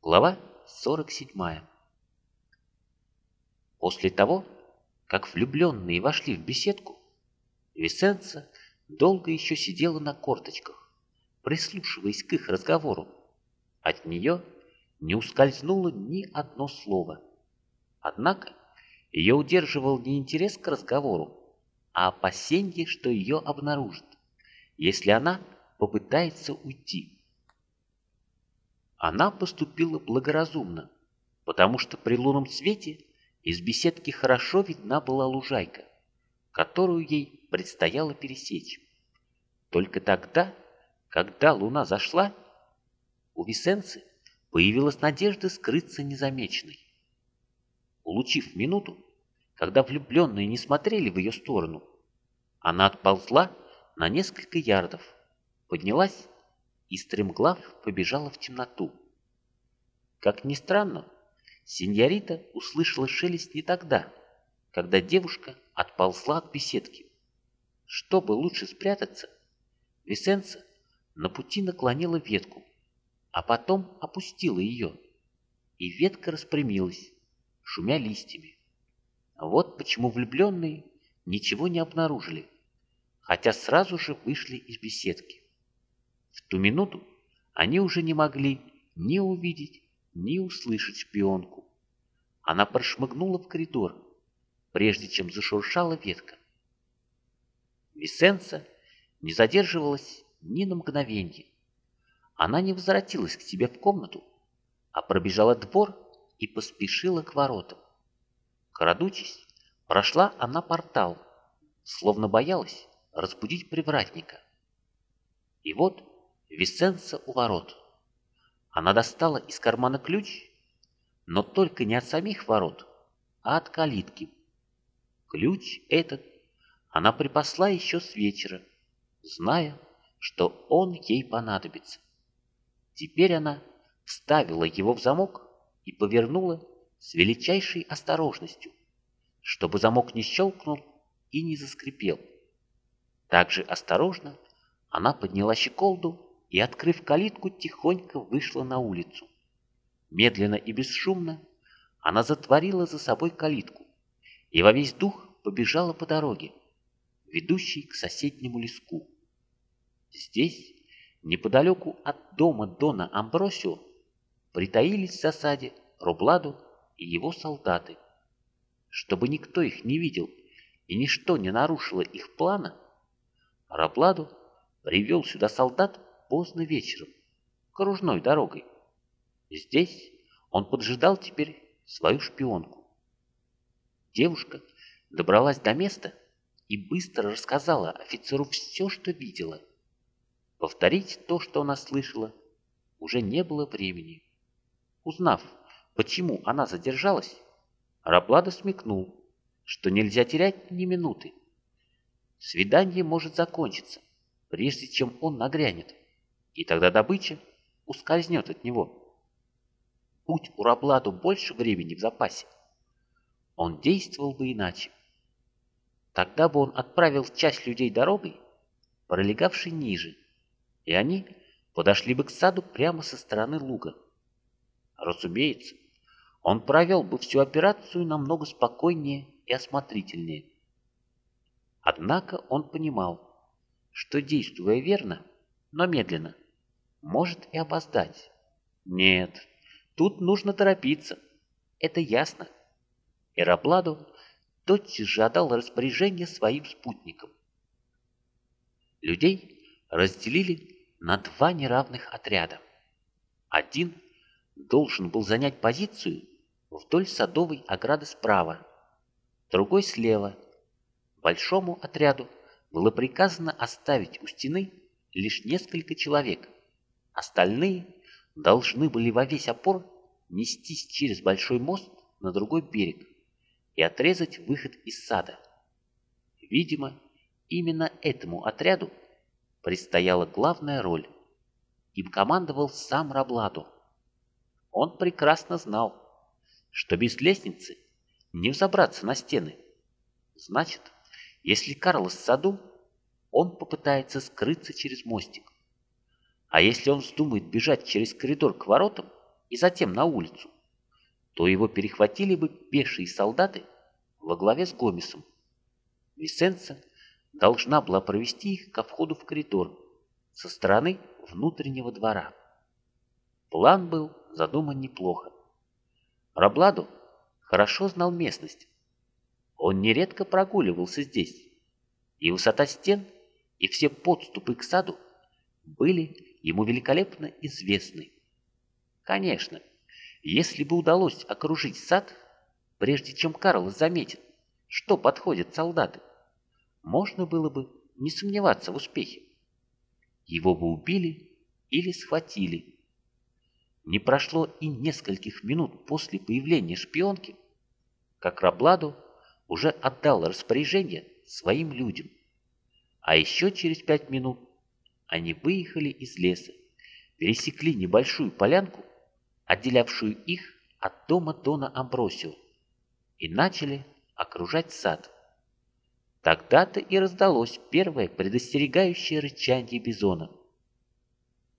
Глава 47 После того, как влюбленные вошли в беседку, Висенца долго еще сидела на корточках, прислушиваясь к их разговору. От нее не ускользнуло ни одно слово. Однако ее удерживал не интерес к разговору, а опасение, что ее обнаружат, если она попытается уйти. Она поступила благоразумно, потому что при лунном свете из беседки хорошо видна была лужайка, которую ей предстояло пересечь. Только тогда, когда луна зашла, у Висенцы появилась надежда скрыться незамеченной. Улучив минуту, когда влюбленные не смотрели в ее сторону, она отползла на несколько ярдов, поднялась и стремглав побежала в темноту. Как ни странно, сеньорита услышала шелест не тогда, когда девушка отползла от беседки. Чтобы лучше спрятаться, Висенца на пути наклонила ветку, а потом опустила ее, и ветка распрямилась, шумя листьями. Вот почему влюбленные ничего не обнаружили, хотя сразу же вышли из беседки. В ту минуту они уже не могли ни увидеть, ни услышать шпионку. Она прошмыгнула в коридор, прежде чем зашуршала ветка. Висенца не задерживалась ни на мгновенье. Она не возвратилась к себе в комнату, а пробежала двор и поспешила к воротам. Крадучись, прошла она портал, словно боялась разбудить привратника. И вот Висенца у ворот. Она достала из кармана ключ, но только не от самих ворот, а от калитки. Ключ этот она припасла еще с вечера, зная, что он ей понадобится. Теперь она вставила его в замок и повернула с величайшей осторожностью, чтобы замок не щелкнул и не заскрипел. Также осторожно она подняла щеколду и, открыв калитку, тихонько вышла на улицу. Медленно и бесшумно она затворила за собой калитку и во весь дух побежала по дороге, ведущей к соседнему леску. Здесь, неподалеку от дома Дона Амбросио, притаились в засаде Рубладу и его солдаты. Чтобы никто их не видел и ничто не нарушило их плана, Рабладу привел сюда солдат поздно вечером, кружной дорогой. Здесь он поджидал теперь свою шпионку. Девушка добралась до места и быстро рассказала офицеру все, что видела. Повторить то, что она слышала, уже не было времени. Узнав, почему она задержалась, Раблада смекнул, что нельзя терять ни минуты. Свидание может закончиться, прежде чем он нагрянет и тогда добыча ускользнет от него. Будь у Рабладу больше времени в запасе, он действовал бы иначе. Тогда бы он отправил часть людей дорогой, пролегавшей ниже, и они подошли бы к саду прямо со стороны луга. Разумеется, он провел бы всю операцию намного спокойнее и осмотрительнее. Однако он понимал, что, действуя верно, но медленно, может и опоздать. Нет, тут нужно торопиться. Это ясно. Эропладу тотчас же отдал распоряжение своим спутникам. Людей разделили на два неравных отряда. Один должен был занять позицию вдоль садовой ограды справа, другой слева. Большому отряду было приказано оставить у стены лишь несколько человек – Остальные должны были во весь опор нестись через большой мост на другой берег и отрезать выход из сада. Видимо, именно этому отряду предстояла главная роль. Им командовал сам Рабладу. Он прекрасно знал, что без лестницы не взобраться на стены. Значит, если Карлос в саду, он попытается скрыться через мостик. А если он вздумает бежать через коридор к воротам, и затем на улицу, то его перехватили бы пешие солдаты во главе с Гомесом. Висенца должна была провести их ко входу в коридор со стороны внутреннего двора. План был задуман неплохо. Рабладу хорошо знал местность. Он нередко прогуливался здесь, и высота стен, и все подступы к саду были ему великолепно известны. Конечно, если бы удалось окружить сад, прежде чем Карл заметит, что подходят солдаты, можно было бы не сомневаться в успехе. Его бы убили или схватили. Не прошло и нескольких минут после появления шпионки, как Рабладу уже отдал распоряжение своим людям. А еще через пять минут они выехали из леса, пересекли небольшую полянку, отделявшую их от дома Дона Амбросио, и начали окружать сад. Тогда-то и раздалось первое предостерегающее рычание бизона.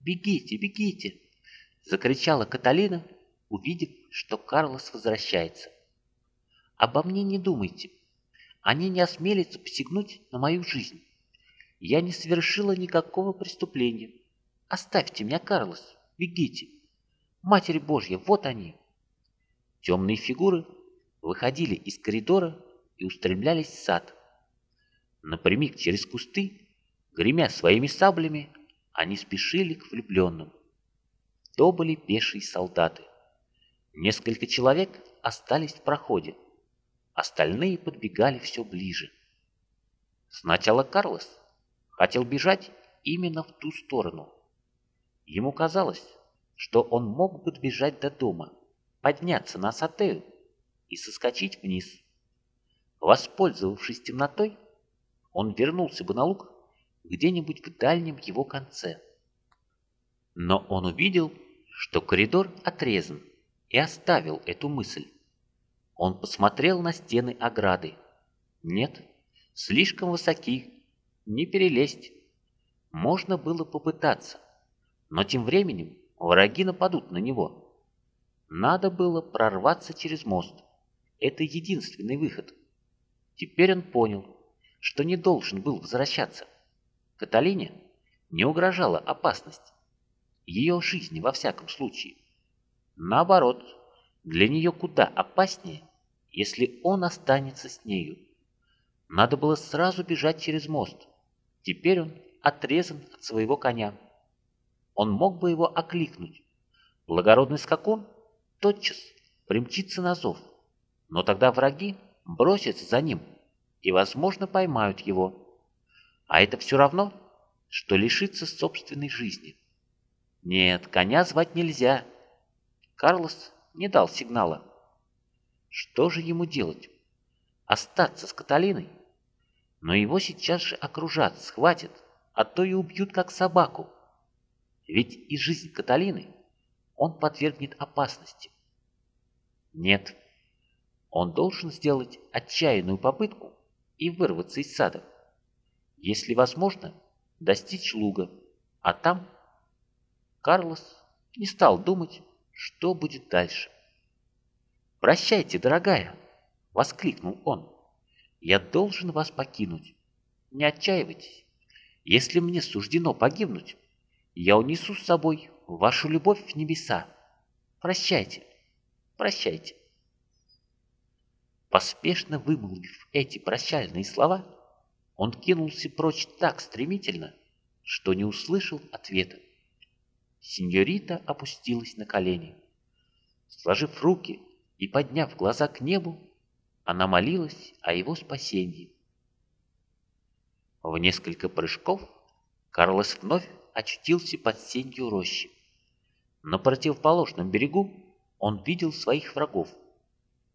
«Бегите, бегите!» — закричала Каталина, увидев, что Карлос возвращается. «Обо мне не думайте. Они не осмелятся посягнуть на мою жизнь. Я не совершила никакого преступления. Оставьте меня, Карлос, бегите. Матерь Божья, вот они!» Темные фигуры выходили из коридора и устремлялись в сад. Напрямик через кусты, гремя своими саблями, они спешили к влюбленным. То были пешие солдаты. Несколько человек остались в проходе. Остальные подбегали все ближе. Сначала Карлос хотел бежать именно в ту сторону. Ему казалось, что он мог бы бежать до дома, подняться на сатею и соскочить вниз. Воспользовавшись темнотой, он вернулся бы на луг где-нибудь в дальнем его конце. Но он увидел, что коридор отрезан, и оставил эту мысль. Он посмотрел на стены ограды. Нет, слишком высоки, не перелезть. Можно было попытаться, но тем временем враги нападут на него. Надо было прорваться через мост. Это единственный выход. Теперь он понял, что не должен был возвращаться. Каталине не угрожала опасность ее жизни во всяком случае. Наоборот, для нее куда опаснее, если он останется с нею. Надо было сразу бежать через мост. Теперь он отрезан от своего коня. Он мог бы его окликнуть. Благородный скакун тотчас примчится на зов. Но тогда враги бросятся за ним и, возможно, поймают его. А это все равно, что лишиться собственной жизни. Нет, коня звать нельзя. Карлос не дал сигнала. Что же ему делать? Остаться с Каталиной? Но его сейчас же окружат, схватят, а то и убьют как собаку. Ведь и жизнь Каталины он подвергнет опасности. Нет, он должен сделать отчаянную попытку и вырваться из сада. Если возможно, достичь луга, а там Карлос не стал думать, что будет дальше. «Прощайте, дорогая!» — воскликнул он. «Я должен вас покинуть. Не отчаивайтесь. Если мне суждено погибнуть, я унесу с собой вашу любовь в небеса. Прощайте, прощайте». Поспешно вымолвив эти прощальные слова, он кинулся прочь так стремительно, что не услышал ответа. Синьорита опустилась на колени. Сложив руки и подняв глаза к небу, она молилась о его спасении. В несколько прыжков Карлос вновь очутился под сенью рощи. На противоположном берегу он видел своих врагов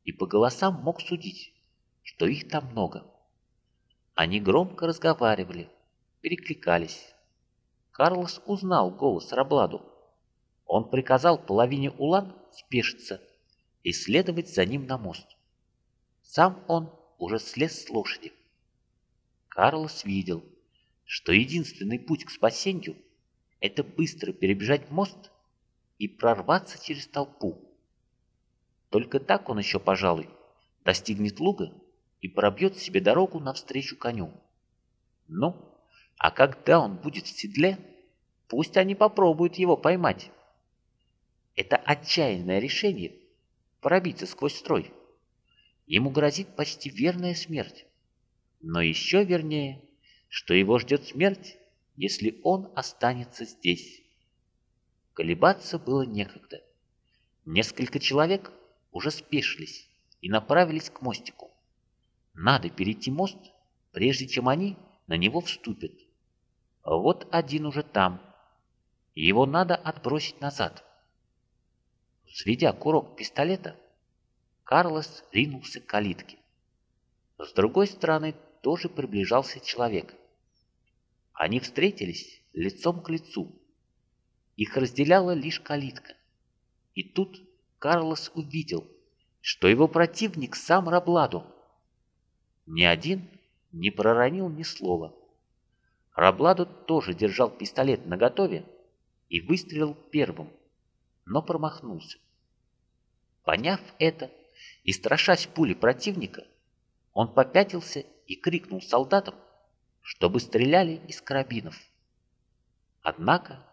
и по голосам мог судить, что их там много. Они громко разговаривали, перекликались. Карлос узнал голос Рабладу. Он приказал половине улан спешиться и следовать за ним на мост. Сам он уже слез с лошади. Карлос видел, что единственный путь к спасению – это быстро перебежать мост и прорваться через толпу. Только так он еще, пожалуй, достигнет луга и пробьет себе дорогу навстречу коню. Ну, а когда он будет в седле, пусть они попробуют его поймать. Это отчаянное решение пробиться сквозь строй. Ему грозит почти верная смерть. Но еще вернее, что его ждет смерть, если он останется здесь. Колебаться было некогда. Несколько человек уже спешились и направились к мостику. Надо перейти мост, прежде чем они на него вступят. Вот один уже там. Его надо отбросить назад. Взведя курок пистолета, Карлос ринулся к калитке. С другой стороны тоже приближался человек. Они встретились лицом к лицу. Их разделяла лишь калитка. И тут Карлос увидел, что его противник сам Рабладу. Ни один не проронил ни слова. Рабладу тоже держал пистолет наготове и выстрелил первым, но промахнулся. Поняв это и страшась пули противника, он попятился и крикнул солдатам, чтобы стреляли из карабинов. Однако,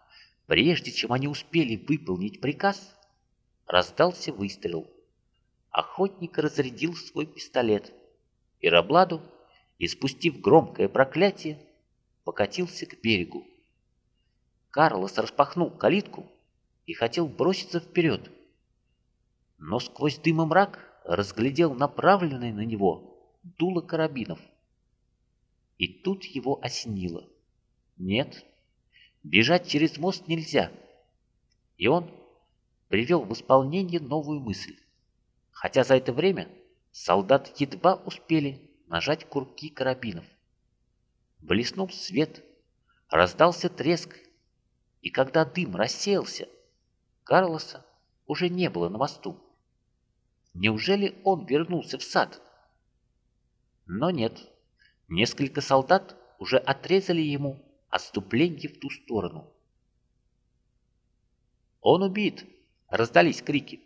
прежде чем они успели выполнить приказ, раздался выстрел. Охотник разрядил свой пистолет, и Рабладу, испустив громкое проклятие, покатился к берегу. Карлос распахнул калитку и хотел броситься вперед, но сквозь дым и мрак разглядел направленное на него дуло карабинов. И тут его осенило. Нет, бежать через мост нельзя. И он привел в исполнение новую мысль. Хотя за это время солдаты едва успели нажать курки карабинов. Блеснул свет, раздался треск, и когда дым рассеялся, Карлоса уже не было на мосту. Неужели он вернулся в сад? Но нет. Несколько солдат уже отрезали ему отступление в ту сторону. «Он убит!» — раздались крики.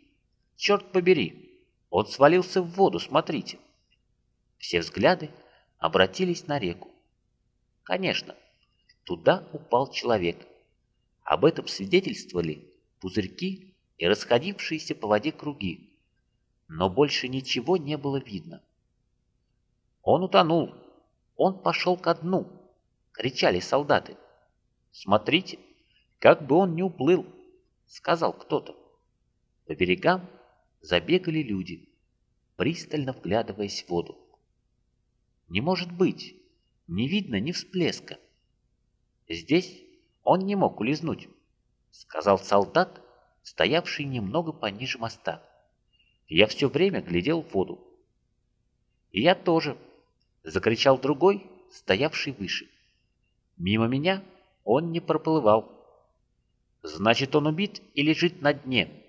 «Черт побери! Он свалился в воду, смотрите!» Все взгляды обратились на реку. Конечно, туда упал человек. Об этом свидетельствовали пузырьки и расходившиеся по воде круги но больше ничего не было видно. «Он утонул! Он пошел ко дну!» — кричали солдаты. «Смотрите, как бы он не уплыл!» — сказал кто-то. По берегам забегали люди, пристально вглядываясь в воду. «Не может быть! Не видно ни всплеска!» «Здесь он не мог улизнуть», — сказал солдат, стоявший немного пониже моста. Я все время глядел в воду. «И я тоже!» — закричал другой, стоявший выше. Мимо меня он не проплывал. Значит, он убит и лежит на дне.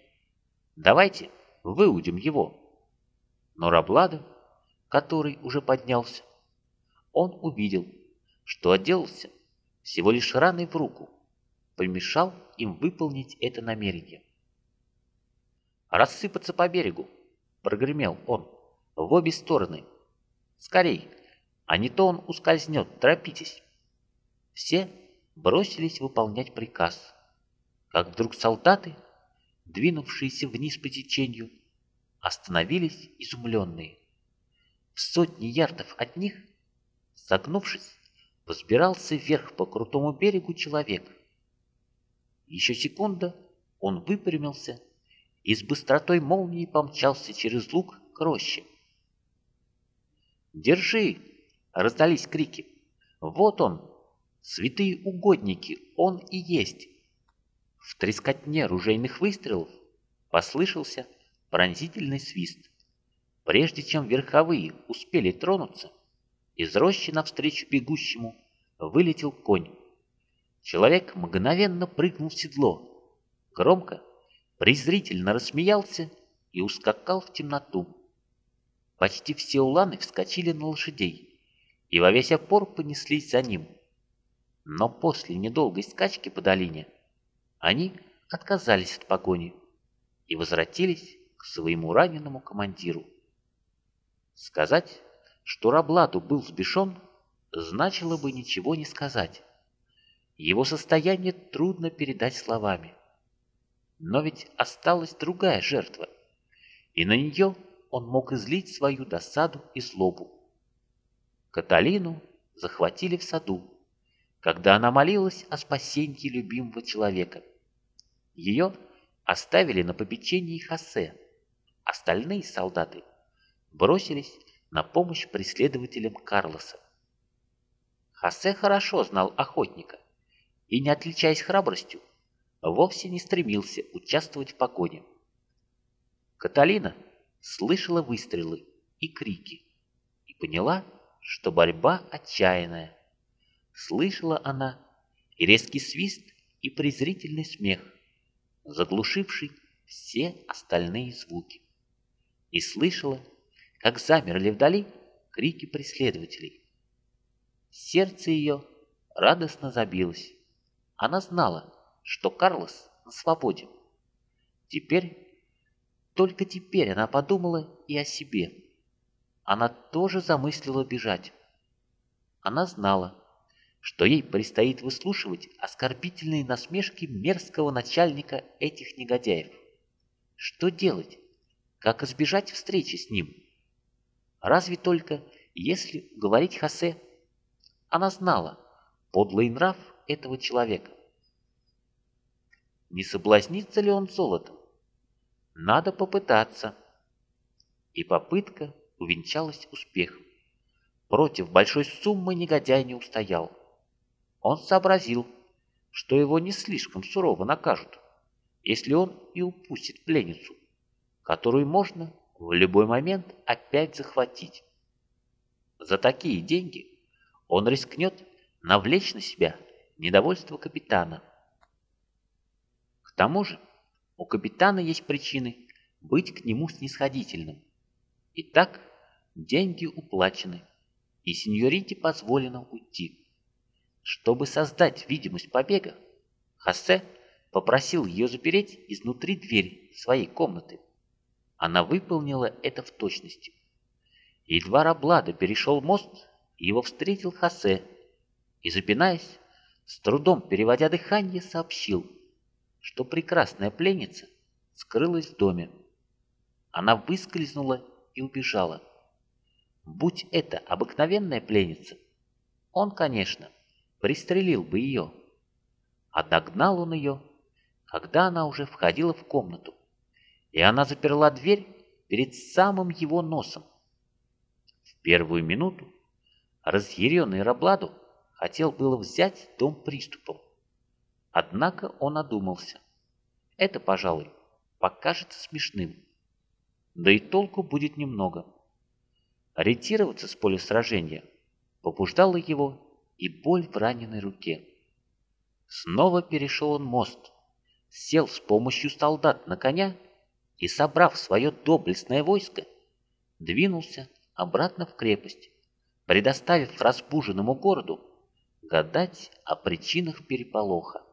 Давайте выудим его. Но Раблада, который уже поднялся, он увидел, что отделался всего лишь раной в руку, помешал им выполнить это намерение рассыпаться по берегу!» — прогремел он. «В обе стороны! Скорей, а не то он ускользнет, торопитесь!» Все бросились выполнять приказ, как вдруг солдаты, двинувшиеся вниз по течению, остановились изумленные. В сотни ярдов от них, согнувшись, взбирался вверх по крутому берегу человек. Еще секунда, он выпрямился и с быстротой молнии помчался через луг к роще. «Держи!» — раздались крики. «Вот он! Святые угодники! Он и есть!» В трескотне ружейных выстрелов послышался пронзительный свист. Прежде чем верховые успели тронуться, из рощи навстречу бегущему вылетел конь. Человек мгновенно прыгнул в седло. Громко презрительно рассмеялся и ускакал в темноту. Почти все уланы вскочили на лошадей и во весь опор понеслись за ним. Но после недолгой скачки по долине они отказались от погони и возвратились к своему раненому командиру. Сказать, что Рабладу был сбешен, значило бы ничего не сказать. Его состояние трудно передать словами. Но ведь осталась другая жертва, и на нее он мог излить свою досаду и злобу. Каталину захватили в саду, когда она молилась о спасении любимого человека. Ее оставили на попечении Хосе. Остальные солдаты бросились на помощь преследователям Карлоса. Хосе хорошо знал охотника и, не отличаясь храбростью, вовсе не стремился участвовать в погоне. Каталина слышала выстрелы и крики и поняла, что борьба отчаянная. Слышала она и резкий свист, и презрительный смех, заглушивший все остальные звуки. И слышала, как замерли вдали крики преследователей. Сердце ее радостно забилось. Она знала, что Карлос на свободе. Теперь, только теперь она подумала и о себе. Она тоже замыслила бежать. Она знала, что ей предстоит выслушивать оскорбительные насмешки мерзкого начальника этих негодяев. Что делать? Как избежать встречи с ним? Разве только, если говорить Хосе, она знала подлый нрав этого человека. Не соблазнится ли он золотом? Надо попытаться. И попытка увенчалась успехом. Против большой суммы негодяй не устоял. Он сообразил, что его не слишком сурово накажут, если он и упустит пленницу, которую можно в любой момент опять захватить. За такие деньги он рискнет навлечь на себя недовольство капитана. К тому же у капитана есть причины быть к нему снисходительным. Итак, деньги уплачены, и сеньорите позволено уйти. Чтобы создать видимость побега, Хосе попросил ее запереть изнутри дверь своей комнаты. Она выполнила это в точности. Едва Раблада перешел мост, его встретил Хосе и, запинаясь, с трудом переводя дыхание, сообщил, что прекрасная пленница скрылась в доме. Она выскользнула и убежала. Будь это обыкновенная пленница, он, конечно, пристрелил бы ее. А догнал он ее, когда она уже входила в комнату, и она заперла дверь перед самым его носом. В первую минуту разъяренный Рабладу хотел было взять дом приступом. Однако он одумался. Это, пожалуй, покажется смешным. Да и толку будет немного. Ориентироваться с поля сражения побуждало его и боль в раненой руке. Снова перешел он мост, сел с помощью солдат на коня и, собрав свое доблестное войско, двинулся обратно в крепость, предоставив разбуженному городу гадать о причинах переполоха.